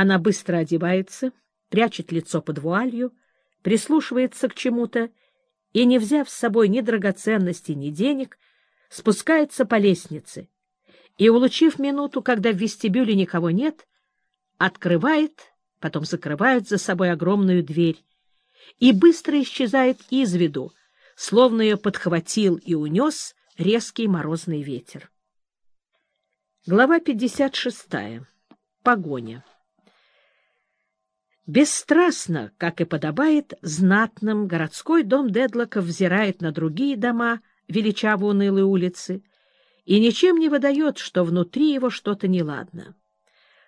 Она быстро одевается, прячет лицо под вуалью, прислушивается к чему-то и, не взяв с собой ни драгоценностей, ни денег, спускается по лестнице и, улучив минуту, когда в вестибюле никого нет, открывает, потом закрывает за собой огромную дверь и быстро исчезает из виду, словно ее подхватил и унес резкий морозный ветер. Глава 56. Погоня. Бесстрастно, как и подобает знатным, городской дом Дедлоков взирает на другие дома величаво унылой улицы и ничем не выдает, что внутри его что-то неладно.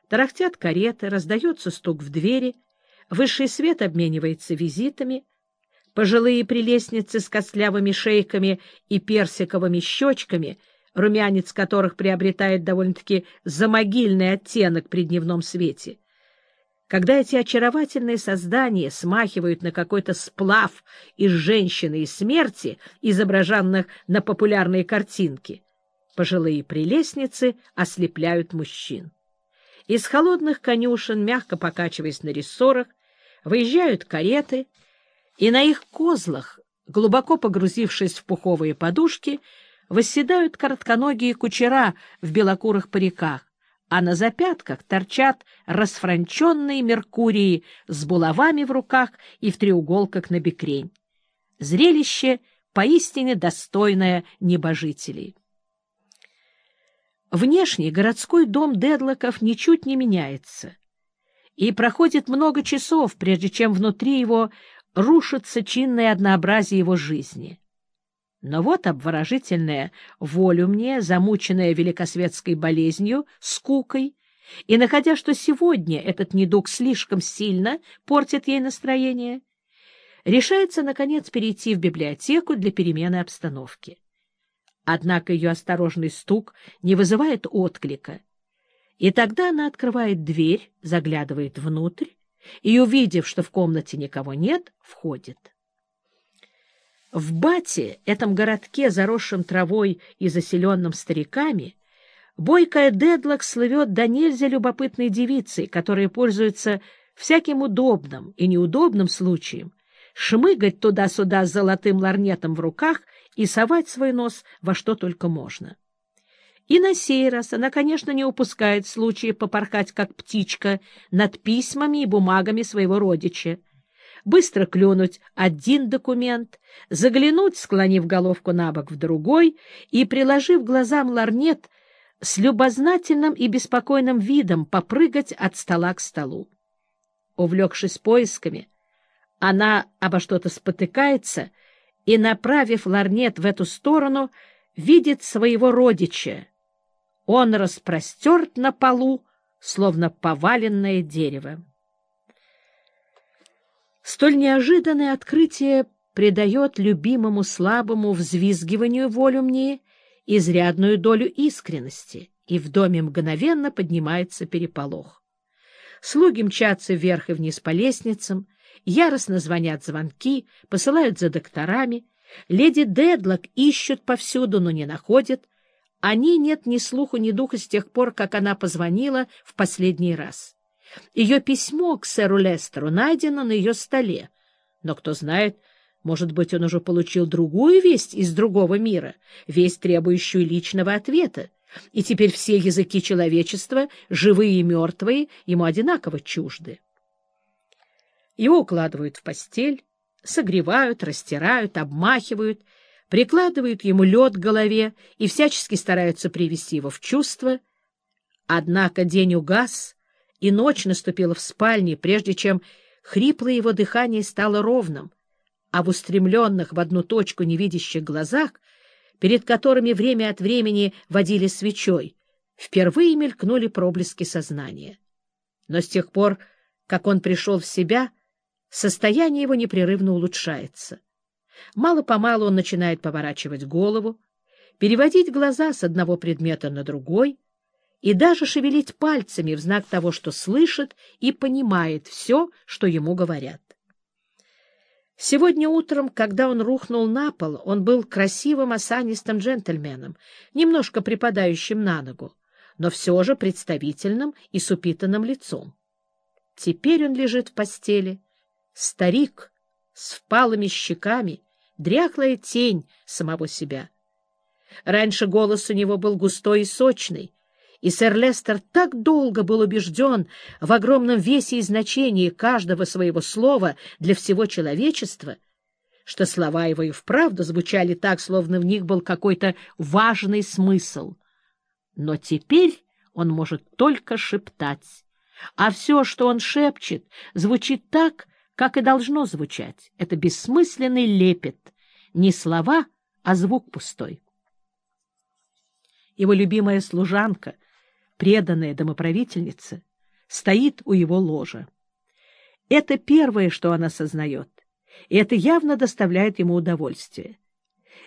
Тарахтят кареты, раздается стук в двери, высший свет обменивается визитами, пожилые прелестницы с костлявыми шейками и персиковыми щечками, румянец которых приобретает довольно-таки замогильный оттенок при дневном свете. Когда эти очаровательные создания смахивают на какой-то сплав из женщины и смерти, изображенных на популярной картинке, пожилые прелестницы ослепляют мужчин. Из холодных конюшен, мягко покачиваясь на рессорах, выезжают кареты, и на их козлах, глубоко погрузившись в пуховые подушки, восседают коротконогие кучера в белокурых париках, а на запятках торчат расфранченные Меркурии с булавами в руках и в треуголках на бекрень. Зрелище поистине достойное небожителей. Внешний городской дом Дедлоков ничуть не меняется, и проходит много часов, прежде чем внутри его рушится чинное однообразие его жизни. Но вот обворожительная волю мне, замученная великосветской болезнью, скукой, и, находя, что сегодня этот недуг слишком сильно портит ей настроение, решается, наконец, перейти в библиотеку для перемены обстановки. Однако ее осторожный стук не вызывает отклика. И тогда она открывает дверь, заглядывает внутрь и, увидев, что в комнате никого нет, входит. В Бате, этом городке, заросшем травой и заселенном стариками, бойкая Дедлок слывет до нельзя любопытной девицей, которая пользуется всяким удобным и неудобным случаем, шмыгать туда-сюда с золотым ларнетом в руках и совать свой нос во что только можно. И на сей раз она, конечно, не упускает случая попорхать, как птичка, над письмами и бумагами своего родича, быстро клюнуть один документ, заглянуть, склонив головку на бок в другой и, приложив глазам ларнет, с любознательным и беспокойным видом попрыгать от стола к столу. Увлекшись поисками, она обо что-то спотыкается — и, направив ларнет в эту сторону, видит своего родича. Он распростерт на полу, словно поваленное дерево. Столь неожиданное открытие придает любимому слабому взвизгиванию волю мне изрядную долю искренности, и в доме мгновенно поднимается переполох. Слуги мчатся вверх и вниз по лестницам, яростно звонят звонки, посылают за докторами. Леди Дедлок ищут повсюду, но не находят. Они нет ни слуху, ни духа с тех пор, как она позвонила в последний раз. Ее письмо к сэру Лестеру найдено на ее столе. Но кто знает, может быть, он уже получил другую весть из другого мира, весть, требующую личного ответа. И теперь все языки человечества, живые и мертвые, ему одинаково чужды. Его укладывают в постель, согревают, растирают, обмахивают, прикладывают ему лед к голове и всячески стараются привести его в чувство. Однако день угас, и ночь наступила в спальне, прежде чем хриплое его дыхание стало ровным, а в устремленных в одну точку невидящих глазах, перед которыми время от времени водили свечой, впервые мелькнули проблески сознания. Но с тех пор, как он пришел в себя, — Состояние его непрерывно улучшается. Мало-помалу он начинает поворачивать голову, переводить глаза с одного предмета на другой и даже шевелить пальцами в знак того, что слышит и понимает все, что ему говорят. Сегодня утром, когда он рухнул на пол, он был красивым осанистым джентльменом, немножко припадающим на ногу, но все же представительным и с упитанным лицом. Теперь он лежит в постели. Старик с впалыми щеками, дряхлая тень самого себя. Раньше голос у него был густой и сочный, и сэр Лестер так долго был убежден в огромном весе и значении каждого своего слова для всего человечества, что слова его и вправду звучали так, словно в них был какой-то важный смысл. Но теперь он может только шептать, а все, что он шепчет, звучит так, как и должно звучать. Это бессмысленный лепет, не слова, а звук пустой. Его любимая служанка, преданная домоправительница, стоит у его ложа. Это первое, что она сознает, и это явно доставляет ему удовольствие.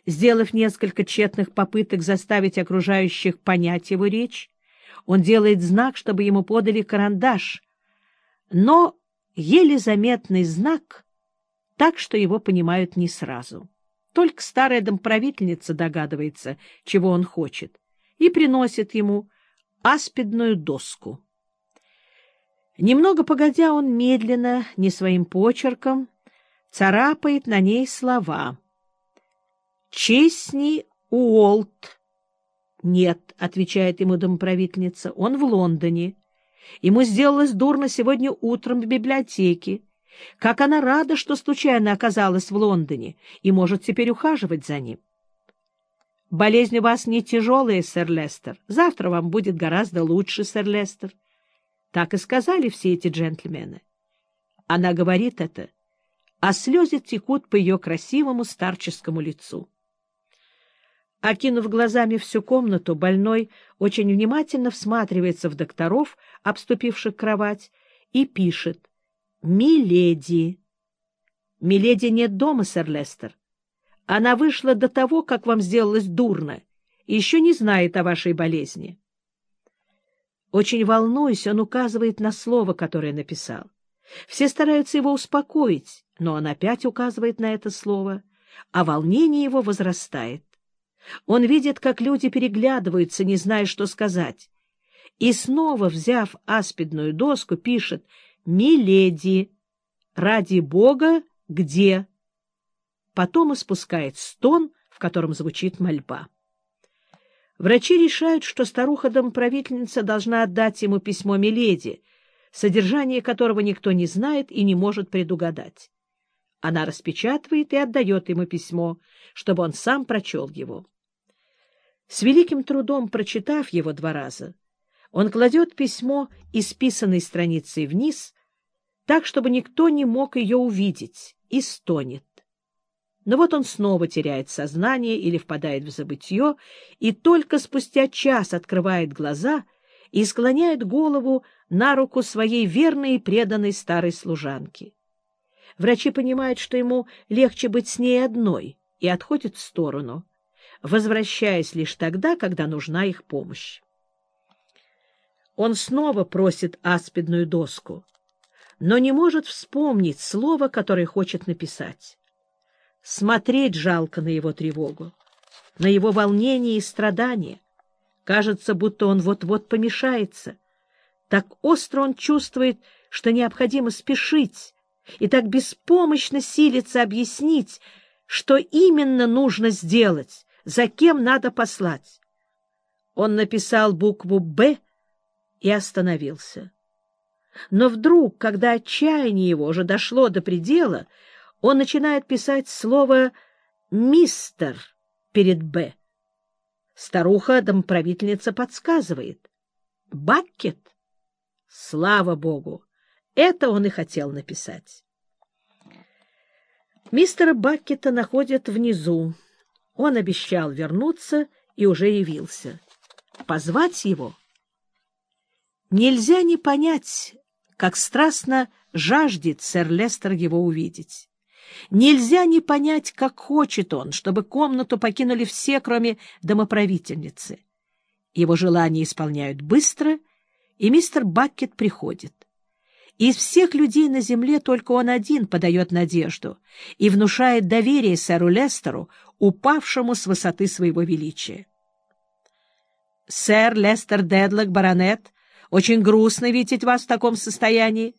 Сделав несколько тщетных попыток заставить окружающих понять его речь, он делает знак, чтобы ему подали карандаш, но еле заметный знак, так что его понимают не сразу. Только старая домправительница догадывается, чего он хочет, и приносит ему аспидную доску. Немного погодя, он медленно, не своим почерком, царапает на ней слова. «Честни Уолт». «Нет», — отвечает ему домоправительница, — «он в Лондоне. Ему сделалось дурно сегодня утром в библиотеке. Как она рада, что случайно оказалась в Лондоне и может теперь ухаживать за ним. Болезнь у вас не тяжелая, сэр Лестер. Завтра вам будет гораздо лучше, сэр Лестер. Так и сказали все эти джентльмены. Она говорит это, а слезы текут по ее красивому старческому лицу. Окинув глазами всю комнату, больной очень внимательно всматривается в докторов, обступивших кровать, и пишет «Миледи». «Миледи нет дома, сэр Лестер. Она вышла до того, как вам сделалось дурно, и еще не знает о вашей болезни». Очень волнуясь, он указывает на слово, которое написал. Все стараются его успокоить, но он опять указывает на это слово, а волнение его возрастает. Он видит, как люди переглядываются, не зная, что сказать. И снова, взяв аспидную доску, пишет «Миледи, ради Бога, где?» Потом испускает стон, в котором звучит мольба. Врачи решают, что старуха-домправительница должна отдать ему письмо Миледи, содержание которого никто не знает и не может предугадать. Она распечатывает и отдает ему письмо, чтобы он сам прочел его. С великим трудом прочитав его два раза, он кладет письмо исписанной страницей вниз, так, чтобы никто не мог ее увидеть, и стонет. Но вот он снова теряет сознание или впадает в забытье, и только спустя час открывает глаза и склоняет голову на руку своей верной и преданной старой служанки. Врачи понимают, что ему легче быть с ней одной, и отходят в сторону — возвращаясь лишь тогда, когда нужна их помощь. Он снова просит аспидную доску, но не может вспомнить слово, которое хочет написать. Смотреть жалко на его тревогу, на его волнение и страдания. Кажется, будто он вот-вот помешается. Так остро он чувствует, что необходимо спешить, и так беспомощно силится объяснить, что именно нужно сделать, за кем надо послать. Он написал букву «Б» и остановился. Но вдруг, когда отчаяние его уже дошло до предела, он начинает писать слово «мистер» перед «Б». Старуха-домправительница подсказывает. «Баккет»? Слава Богу! Это он и хотел написать. Мистера Баккета находят внизу, он обещал вернуться и уже явился. Позвать его? Нельзя не понять, как страстно жаждет сэр Лестер его увидеть. Нельзя не понять, как хочет он, чтобы комнату покинули все, кроме домоправительницы. Его желания исполняют быстро, и мистер Баккет приходит. Из всех людей на земле только он один подает надежду и внушает доверие сэру Лестеру, упавшему с высоты своего величия. «Сэр Лестер Дедлок, баронет, очень грустно видеть вас в таком состоянии.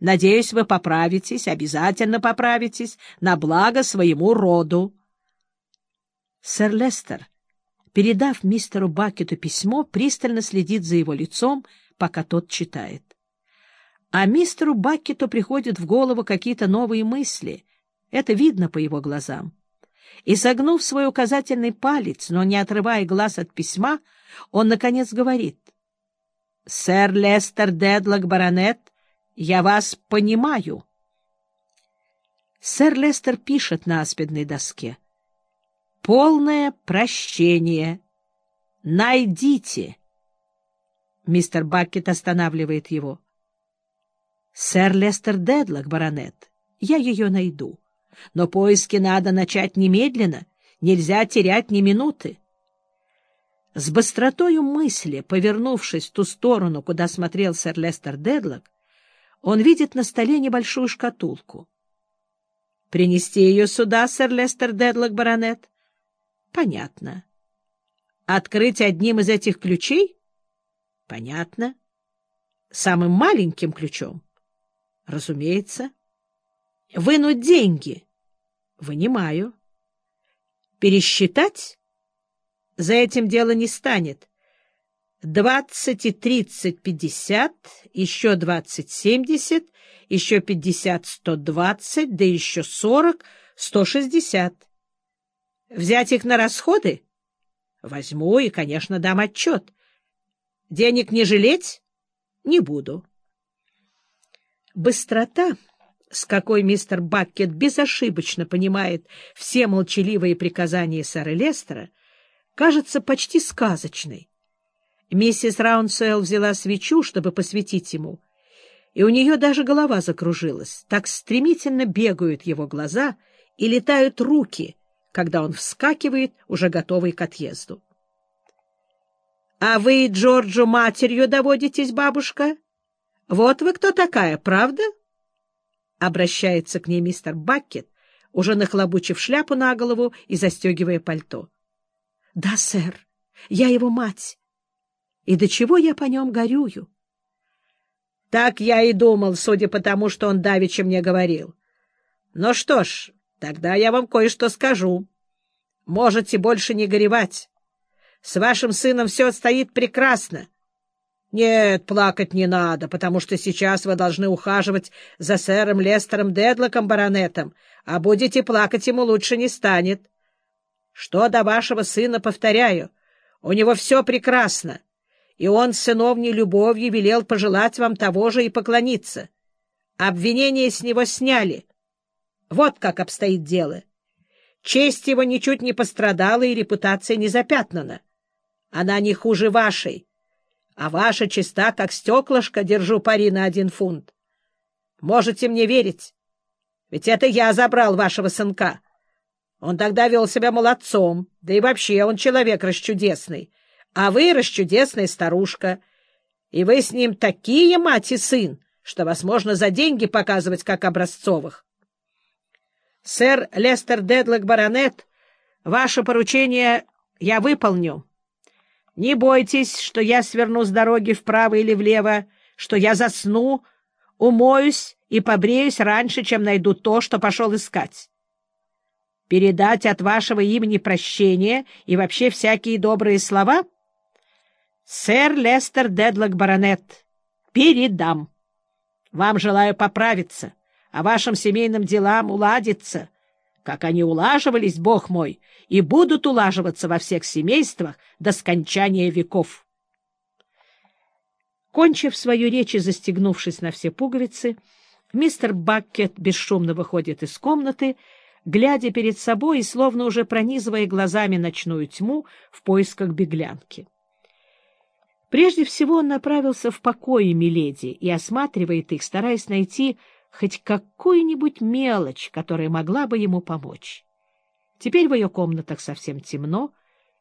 Надеюсь, вы поправитесь, обязательно поправитесь, на благо своему роду. Сэр Лестер, передав мистеру Бакету письмо, пристально следит за его лицом, пока тот читает. А мистеру Бакету приходят в голову какие-то новые мысли. Это видно по его глазам. И, согнув свой указательный палец, но не отрывая глаз от письма, он, наконец, говорит. — Сэр Лестер Дедлок, баронет, я вас понимаю. Сэр Лестер пишет на аспидной доске. — Полное прощение. Найдите. Мистер Баккет останавливает его. — Сэр Лестер Дедлок, баронет, я ее найду. Но поиски надо начать немедленно, нельзя терять ни минуты. С быстротою мысли, повернувшись в ту сторону, куда смотрел сэр Лестер Дедлок, он видит на столе небольшую шкатулку. — Принести ее сюда, сэр Лестер Дедлок, баронет? — Понятно. — Открыть одним из этих ключей? — Понятно. — Самым маленьким ключом? — Разумеется. — Вынуть деньги? — Вынимаю. — Пересчитать? — За этим дело не станет. Двадцать и тридцать пятьдесят, еще двадцать семьдесят, еще пятьдесят сто двадцать, да еще сорок сто шестьдесят. Взять их на расходы? Возьму и, конечно, дам отчет. Денег не жалеть? Не буду. Быстрота, с какой мистер Баккет безошибочно понимает все молчаливые приказания сэра Лестера, кажется почти сказочной. Миссис Раунсуэлл взяла свечу, чтобы посветить ему, и у нее даже голова закружилась. Так стремительно бегают его глаза и летают руки, когда он вскакивает, уже готовый к отъезду. — А вы Джорджу матерью доводитесь, бабушка? Вот вы кто такая, правда? Обращается к ней мистер Баккет, уже нахлобучив шляпу на голову и застегивая пальто. — Да, сэр, я его мать. И до чего я по нем горюю? Так я и думал, судя по тому, что он давеча мне говорил. Ну что ж, тогда я вам кое-что скажу. Можете больше не горевать. С вашим сыном все стоит прекрасно. Нет, плакать не надо, потому что сейчас вы должны ухаживать за сэром Лестером Дедлоком, баронетом, а будете плакать ему лучше не станет. Что до вашего сына, повторяю, у него все прекрасно и он сыновней любовью велел пожелать вам того же и поклониться. Обвинение с него сняли. Вот как обстоит дело. Честь его ничуть не пострадала и репутация не запятнана. Она не хуже вашей, а ваша чиста, как стеклышко, держу пари на один фунт. Можете мне верить, ведь это я забрал вашего сынка. Он тогда вел себя молодцом, да и вообще он человек расчудесный а вы расчудесная старушка, и вы с ним такие мать и сын, что вас можно за деньги показывать как образцовых. Сэр Лестер Дедлок Баронет, ваше поручение я выполню. Не бойтесь, что я сверну с дороги вправо или влево, что я засну, умоюсь и побреюсь раньше, чем найду то, что пошел искать. Передать от вашего имени прощение и вообще всякие добрые слова — Сэр Лестер Дедлок, баронет, передам. Вам желаю поправиться, а вашим семейным делам уладиться, как они улаживались, бог мой, и будут улаживаться во всех семействах до скончания веков. Кончив свою речь и застегнувшись на все пуговицы, мистер Баккет бесшумно выходит из комнаты, глядя перед собой и словно уже пронизывая глазами ночную тьму в поисках беглянки. Прежде всего он направился в покои Миледи и осматривает их, стараясь найти хоть какую-нибудь мелочь, которая могла бы ему помочь. Теперь в ее комнатах совсем темно,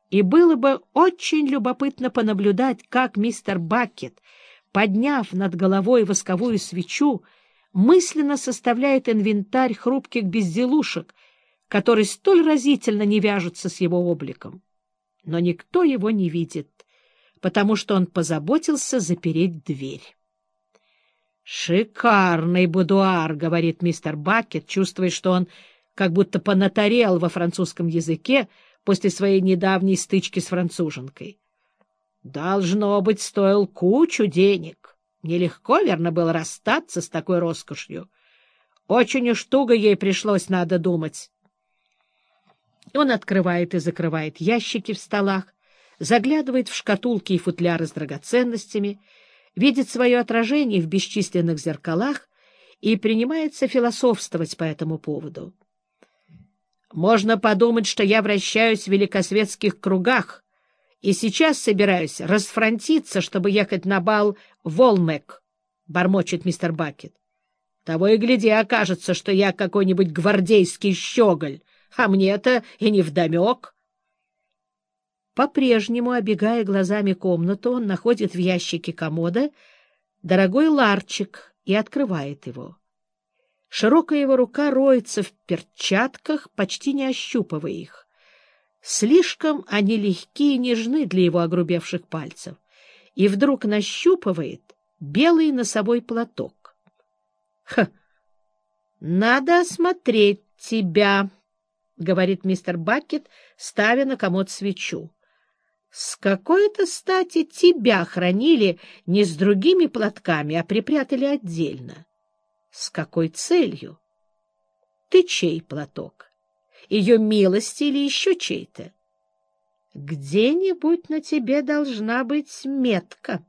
и было бы очень любопытно понаблюдать, как мистер Бакет, подняв над головой восковую свечу, мысленно составляет инвентарь хрупких безделушек, которые столь разительно не вяжутся с его обликом. Но никто его не видит потому что он позаботился запереть дверь. «Шикарный будуар», — говорит мистер Бакет, чувствуя, что он как будто понатарел во французском языке после своей недавней стычки с француженкой. «Должно быть, стоил кучу денег. Нелегко, верно, было расстаться с такой роскошью. Очень уж туго ей пришлось, надо думать». Он открывает и закрывает ящики в столах, заглядывает в шкатулки и футляры с драгоценностями — видит свое отражение в бесчисленных зеркалах и принимается философствовать по этому поводу. Можно подумать, что я вращаюсь в великосветских кругах и сейчас собираюсь расфронтиться, чтобы ехать на бал в Олмек, — бормочет мистер Бакет. Того и гляди, окажется, что я какой-нибудь гвардейский щеголь, а мне-то и не вдомек. По-прежнему, обегая глазами комнату, он находит в ящике комода дорогой ларчик и открывает его. Широкая его рука роется в перчатках, почти не ощупывая их. Слишком они легкие и нежны для его огрубевших пальцев. И вдруг нащупывает белый носовой платок. — Ха! Надо осмотреть тебя, — говорит мистер Бакет, ставя на комод свечу. С какой-то стати тебя хранили не с другими платками, а припрятали отдельно? С какой целью? Ты чей платок? Ее милости или еще чей-то? Где-нибудь на тебе должна быть метка.